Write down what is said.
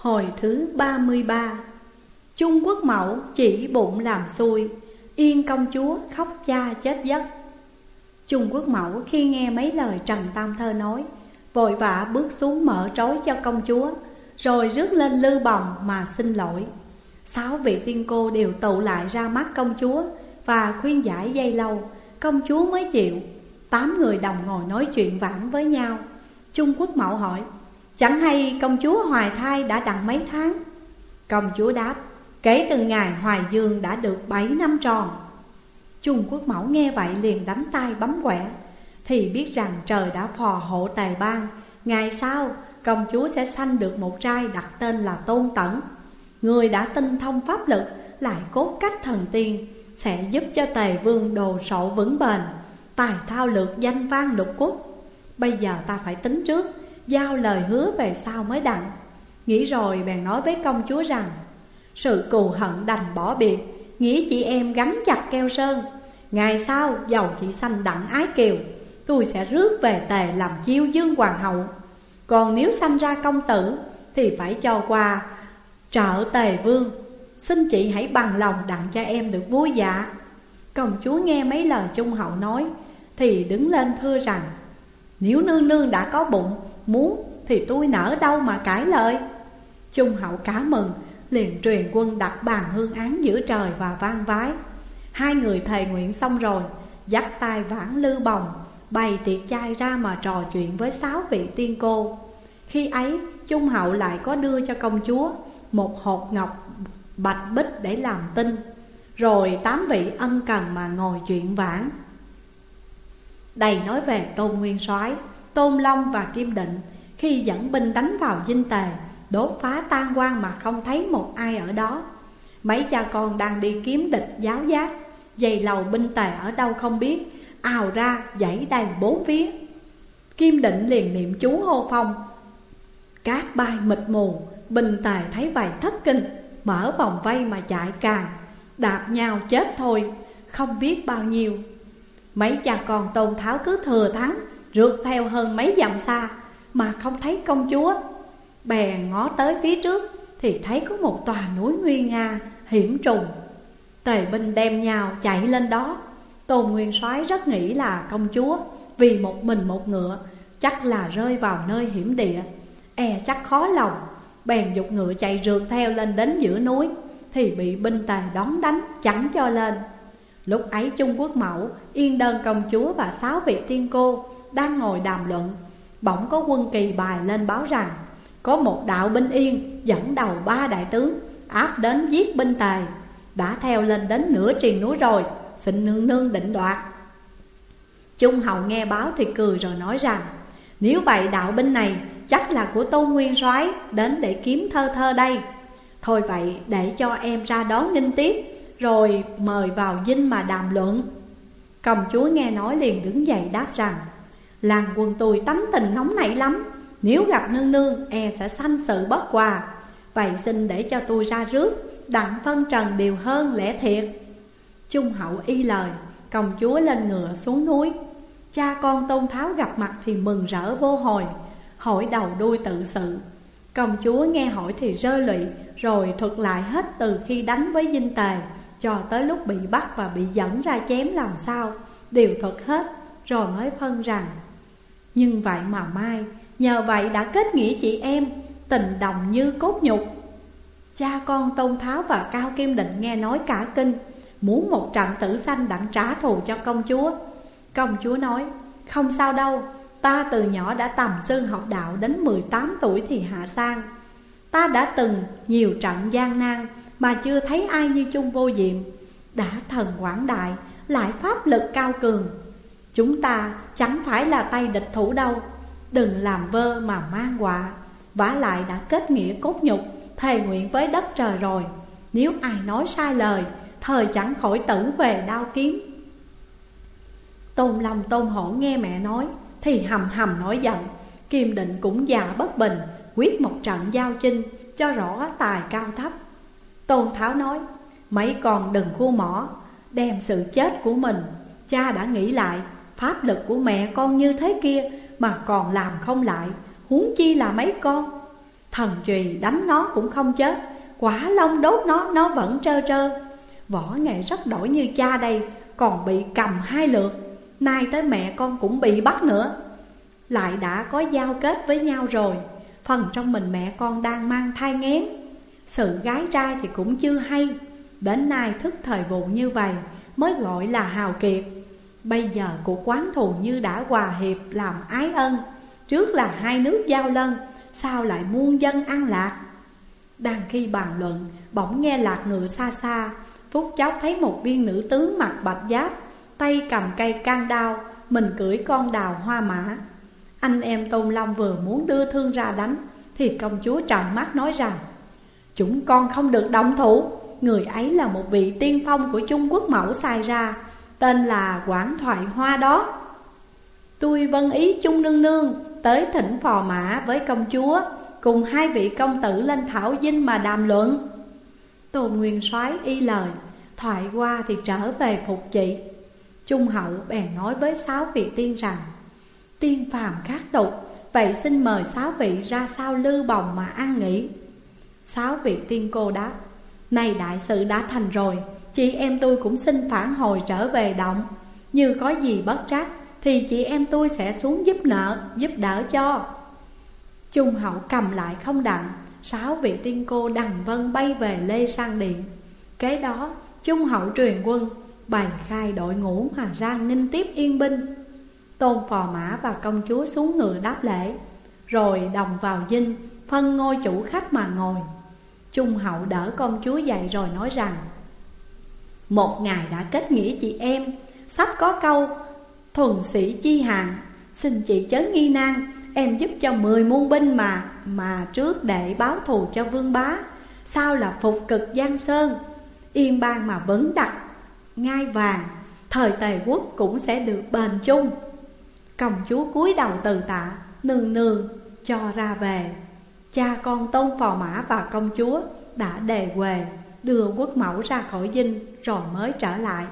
Hồi thứ 33 Trung Quốc mẫu chỉ bụng làm xui, Yên công chúa khóc cha chết giấc. Trung Quốc mẫu khi nghe mấy lời Trần Tam Thơ nói, Vội vã bước xuống mở trói cho công chúa, Rồi rước lên lư bồng mà xin lỗi. Sáu vị tiên cô đều tụ lại ra mắt công chúa Và khuyên giải dây lâu, Công chúa mới chịu. Tám người đồng ngồi nói chuyện vãn với nhau. Trung Quốc mẫu hỏi Chẳng hay công chúa hoài thai đã đặng mấy tháng? Công chúa đáp, Kể từ ngày hoài dương đã được bảy năm tròn. Trung Quốc mẫu nghe vậy liền đánh tay bấm quẻ. Thì biết rằng trời đã phò hộ tài ban Ngày sau, công chúa sẽ sanh được một trai đặt tên là Tôn Tẩn. Người đã tinh thông pháp lực, lại cốt cách thần tiên, Sẽ giúp cho tề vương đồ sộ vững bền, Tài thao lược danh vang lục quốc. Bây giờ ta phải tính trước. Giao lời hứa về sau mới đặng. Nghĩ rồi bèn nói với công chúa rằng, Sự cù hận đành bỏ biệt, Nghĩ chị em gắn chặt keo sơn. Ngày sau giàu chị sanh đặng ái kiều, Tôi sẽ rước về tề làm chiêu dương hoàng hậu. Còn nếu sanh ra công tử, Thì phải cho qua trợ tề vương. Xin chị hãy bằng lòng đặng cho em được vui dạ Công chúa nghe mấy lời trung hậu nói, Thì đứng lên thưa rằng nếu nương nương đã có bụng, Muốn thì tôi nỡ đâu mà cãi lời. Trung hậu cá mừng, Liền truyền quân đặt bàn hương án giữa trời và vang vái. Hai người thề nguyện xong rồi, Dắt tay vãn lư bồng, Bày tiệc chai ra mà trò chuyện với sáu vị tiên cô. Khi ấy, Trung hậu lại có đưa cho công chúa Một hột ngọc bạch bích để làm tinh Rồi tám vị ân cần mà ngồi chuyện vãn. Đầy nói về Tôn Nguyên soái, Tôn Long và Kim Định, Khi dẫn binh đánh vào dinh tề, Đốt phá tan quan mà không thấy một ai ở đó. Mấy cha con đang đi kiếm địch giáo giác, Dày lầu binh tề ở đâu không biết, ào ra dãy đầy bốn phía. Kim định liền niệm chú hô phong. Cát bay mịt mù, Binh tề thấy vậy thất kinh, Mở vòng vây mà chạy càng. Đạp nhau chết thôi, Không biết bao nhiêu. Mấy cha con tôn tháo cứ thừa thắng, Rượt theo hơn mấy dặm xa, Mà không thấy công chúa. Bè ngó tới phía trước Thì thấy có một tòa núi nguy nga, Hiểm trùng. Tề binh đem nhau chạy lên đó. Tôn Nguyên soái rất nghĩ là công chúa, Vì một mình một ngựa, Chắc là rơi vào nơi hiểm địa. E chắc khó lòng, Bèn dục ngựa chạy rượt theo lên đến giữa núi, Thì bị binh tề đón đánh chẳng cho lên. Lúc ấy Trung Quốc Mẫu, Yên đơn công chúa và sáu vị tiên cô Đang ngồi đàm luận. Bỗng có quân kỳ bài lên báo rằng, Có một đạo binh yên dẫn đầu ba đại tướng, Áp đến giết binh tề. Đã theo lên đến nửa triền núi rồi, Xin nương nương định đoạt. Trung hậu nghe báo thì cười rồi nói rằng, Nếu vậy đạo binh này, chắc là của tô Nguyên soái Đến để kiếm thơ thơ đây. Thôi vậy, để cho em ra đón nghinh tiếp. Rồi mời vào dinh mà đàm luận. Công chúa nghe nói liền đứng dậy đáp rằng, Làng quân tôi tánh tình nóng nảy lắm. Nếu gặp nương nương e sẽ sanh sự bất hòa. Vậy xin để cho tôi ra rước, Đặng phân trần điều hơn lẽ thiệt. Trung hậu y lời, Công chúa lên ngựa xuống núi. Cha con tôn tháo gặp mặt thì mừng rỡ vô hồi, Hỏi đầu đuôi tự sự. Công chúa nghe hỏi thì rơi lụy, Rồi thuật lại hết từ khi đánh với dinh tề. Cho tới lúc bị bắt và bị dẫn ra chém làm sao, Đều thuật hết, Rồi mới phân rằng. Nhưng vậy mà mai, Nhờ vậy đã kết nghĩa chị em, Tình đồng như cốt nhục. Cha con Tôn Tháo và Cao Kim Định nghe nói cả kinh, Muốn một trận tử sanh đặng trả thù cho công chúa. Công chúa nói, Không sao đâu, Ta từ nhỏ đã tầm sư học đạo đến 18 tuổi thì hạ sang. Ta đã từng nhiều trận gian nan mà chưa thấy ai như chung vô diệm, Đã thần quảng đại, Lại pháp lực cao cường. Chúng ta chẳng phải là tay địch thủ đâu, Đừng làm vơ mà mang họa vả lại đã kết nghĩa cốt nhục, thề nguyện với đất trời rồi. Nếu ai nói sai lời, Thời chẳng khỏi tử về đao kiếm Tôn Long Tôn Hổ nghe mẹ nói, Thì hầm hầm nói giận. Kim định cũng già bất bình, Quyết một trận giao chinh Cho rõ tài cao thấp. Tôn Tháo nói Mấy con đừng khu mỏ Đem sự chết của mình Cha đã nghĩ lại Pháp lực của mẹ con như thế kia Mà còn làm không lại Huống chi là mấy con? Thần trùy đánh nó cũng không chết Quả long đốt nó, nó vẫn trơ trơ. Võ nghệ rất đổi như cha đây Còn bị cầm hai lượt Nay tới mẹ con cũng bị bắt nữa. Lại đã có giao kết với nhau rồi Phần trong mình mẹ con đang mang thai ngén. Sự gái trai thì cũng chưa hay. Đến nay thức thời vụ như vậy Mới gọi là hào kiệt. Bây giờ cuộc quán thù như đã hòa hiệp làm ái ân. Trước là hai nước giao lân Sao lại muôn dân ăn lạc. Đang khi bàn luận, Bỗng nghe lạc ngựa xa xa. Phúc cháu thấy một viên nữ tướng mặc bạch giáp, Tay cầm cây can đao, Mình cưỡi con đào hoa mã. Anh em Tôn Long vừa muốn đưa thương ra đánh, Thì công chúa tròn mắt nói rằng Chúng con không được động thủ. Người ấy là một vị tiên phong của Trung Quốc mẫu sai ra, Tên là Quảng Thoại Hoa đó. Tôi vân ý Trung Nương Nương Tới thỉnh phò mã với công chúa, Cùng hai vị công tử lên thảo dinh mà đàm luận. Tôn Nguyên soái y lời, Thoại qua thì trở về phục chị. Trung hậu bèn nói với sáu vị tiên rằng, Tiên phàm khác tục, Vậy xin mời sáu vị ra sao lư bồng mà ăn nghỉ. Sáu vị tiên cô đáp, Này đại sự đã thành rồi, Chị em tôi cũng xin phản hồi trở về động. Như có gì bất trắc, Thì chị em tôi sẽ xuống giúp nợ, Giúp đỡ cho. Trung hậu cầm lại không đặng, Sáu vị tiên cô đằng vân bay về Lê Sang Điện. Kế đó Trung hậu truyền quân, Bày khai đội ngũ mà ra nghinh tiếp yên binh. Tôn phò mã và công chúa xuống ngựa đáp lễ, Rồi đồng vào dinh Phân ngôi chủ khách mà ngồi. Trung hậu đỡ công chúa dậy rồi nói rằng, Một ngày đã kết nghĩa chị em Sách có câu, Thuần sĩ chi hàng, Xin chị chớ nghi nan, Em giúp cho mười muôn binh mà Mà trước để báo thù cho vương bá, Sao là phục cực Giang Sơn, Yên bang mà vấn đặt ngai vàng, Thời tề quốc cũng sẽ được bền chung. Công chúa cúi đầu từ tạ, Nương nương cho ra về. Cha con tôn phò mã và công chúa đã đề quề, Đưa quốc mẫu ra khỏi dinh, rồi mới trở lại.